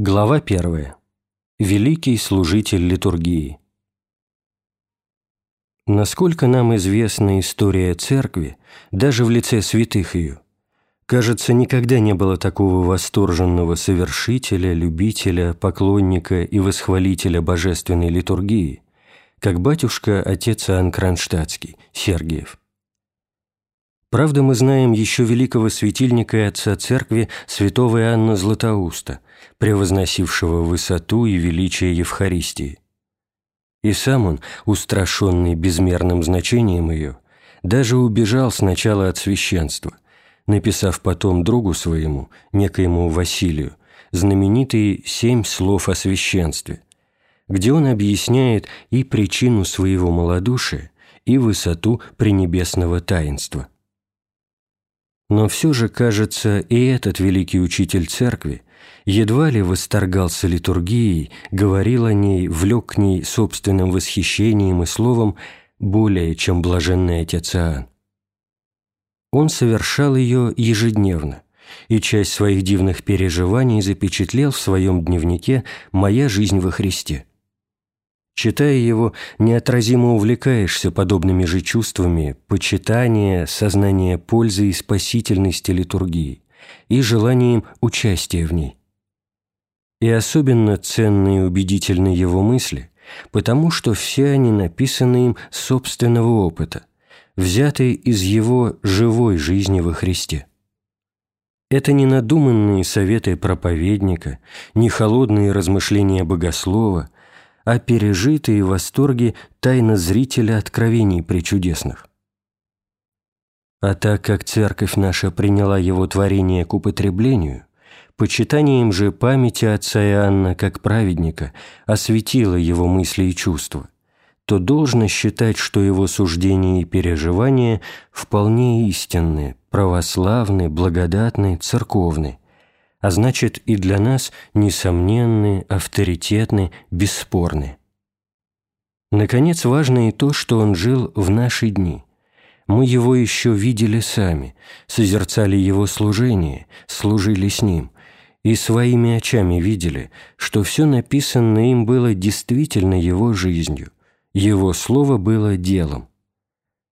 Глава 1. Великий служитель литургии. Насколько нам известна история Церкви, даже в лице святых ее, кажется, никогда не было такого восторженного совершителя, любителя, поклонника и восхвалителя божественной литургии, как батюшка отец Иоанн Кронштадтский, Сергиев. Правда, мы знаем еще великого светильника и отца церкви святого Иоанна Златоуста, превозносившего высоту и величие Евхаристии. И сам он, устрашенный безмерным значением ее, даже убежал сначала от священства, написав потом другу своему, некоему Василию, знаменитые «Семь слов о священстве», где он объясняет и причину своего малодушия, и высоту пренебесного таинства – но все же, кажется, и этот великий учитель церкви едва ли восторгался литургией, говорил о ней, влек к ней собственным восхищением и словом более, чем блаженный отец Иоанн. Он совершал ее ежедневно, и часть своих дивных переживаний запечатлел в своем дневнике «Моя жизнь во Христе». Читая его, неотразимо увлекаешься подобными же чувствами почитания, сознания пользы и спасительности литургии и желанием участия в ней. И особенно ценны и убедительны его мысли, потому что все они написаны им собственного опыта, взятые из его живой жизни во Христе. Это не надуманные советы проповедника, не холодные размышления богослова – а пережитые восторги тайно зрителя откровений причудесных. А так как Церковь наша приняла его творение к употреблению, почитанием же памяти отца Иоанна как праведника осветила его мысли и чувства, то должно считать, что его суждения и переживания вполне истинные, православные, благодатные, церковные, а значит и для нас несомненны, авторитетны, бесспорны. Наконец, важно и то, что он жил в наши дни. Мы его еще видели сами, созерцали его служение, служили с ним, и своими очами видели, что все написанное им было действительно его жизнью, его слово было делом.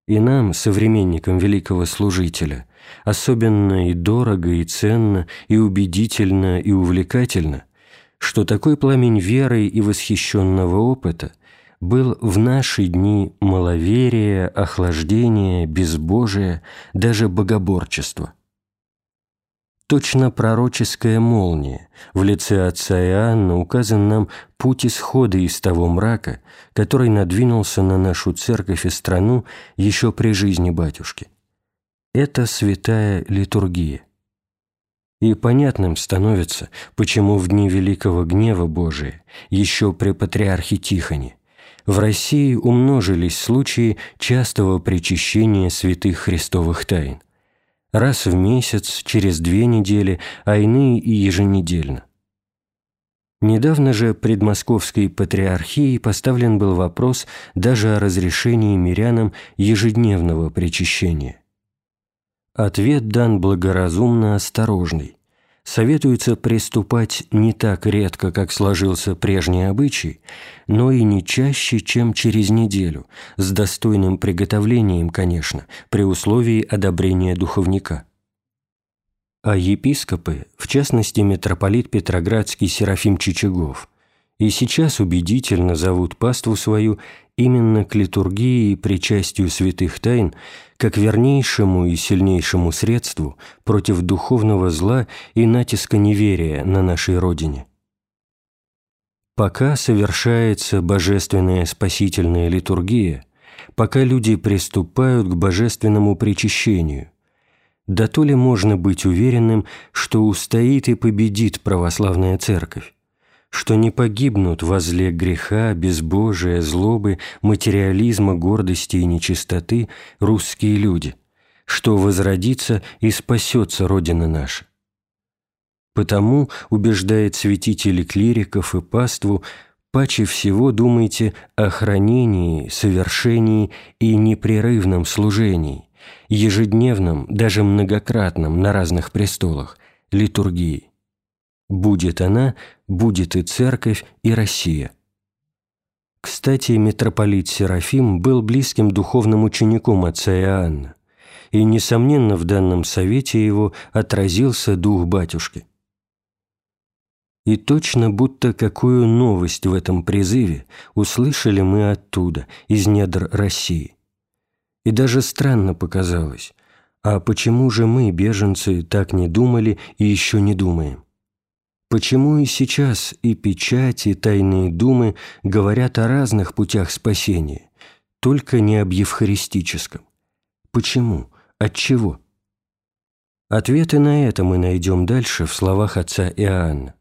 И нам, современникам великого служителя, особенно и дорого, и ценно, и убедительно, и увлекательно, что такой пламень веры и восхищенного опыта был в наши дни маловерие, охлаждение, безбожие, даже богоборчество. Точно пророческая молния в лице отца Иоанна указан нам путь исхода из того мрака, который надвинулся на нашу церковь и страну еще при жизни батюшки это святая литургия. И понятным становится, почему в дни Великого Гнева Божия, еще при патриархе Тихоне, в России умножились случаи частого причащения святых христовых тайн. Раз в месяц, через две недели, а иные и еженедельно. Недавно же пред Московской патриархией поставлен был вопрос даже о разрешении мирянам ежедневного причащения. Ответ дан благоразумно осторожный. Советуется приступать не так редко, как сложился прежний обычай, но и не чаще, чем через неделю, с достойным приготовлением, конечно, при условии одобрения духовника. А епископы, в частности митрополит Петроградский Серафим Чичагов, и сейчас убедительно зовут паству свою именно к литургии и причастию святых тайн как вернейшему и сильнейшему средству против духовного зла и натиска неверия на нашей Родине. Пока совершается божественная спасительная литургия, пока люди приступают к божественному причащению, да то ли можно быть уверенным, что устоит и победит православная церковь, что не погибнут во зле греха, безбожия, злобы, материализма, гордости и нечистоты русские люди, что возродится и спасется Родина наша. Потому, убеждает святители клириков и паству, паче всего думайте о хранении, совершении и непрерывном служении, ежедневном, даже многократном на разных престолах, литургии. Будет она, будет и церковь, и Россия. Кстати, митрополит Серафим был близким духовным учеником отца Иоанна, и, несомненно, в данном совете его отразился дух батюшки. И точно будто какую новость в этом призыве услышали мы оттуда, из недр России. И даже странно показалось, а почему же мы, беженцы, так не думали и еще не думаем? Почему и сейчас и печать, и тайные думы говорят о разных путях спасения, только не об евхаристическом? Почему? Отчего? Ответы на это мы найдем дальше в словах отца Иоанна.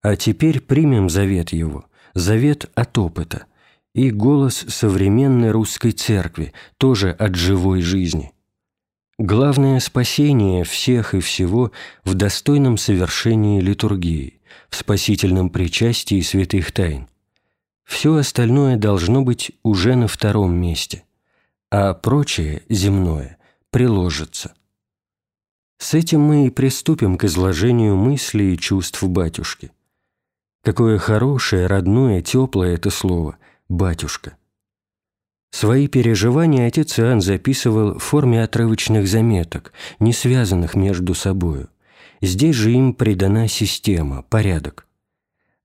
А теперь примем завет его, завет от опыта, и голос современной русской церкви, тоже от живой жизни – Главное спасение всех и всего в достойном совершении литургии, в спасительном причастии святых тайн. Все остальное должно быть уже на втором месте, а прочее, земное, приложится. С этим мы и приступим к изложению мыслей и чувств батюшки. Какое хорошее, родное, теплое это слово «батюшка». Свои переживания отец Иоанн записывал в форме отрывочных заметок, не связанных между собою. Здесь же им придана система, порядок.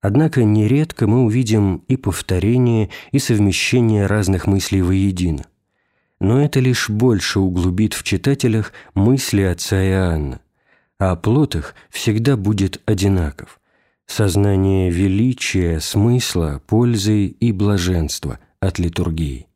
Однако нередко мы увидим и повторение, и совмещение разных мыслей воедино. Но это лишь больше углубит в читателях мысли отца Иоанна, а плод их всегда будет одинаков – сознание величия, смысла, пользы и блаженства от литургии.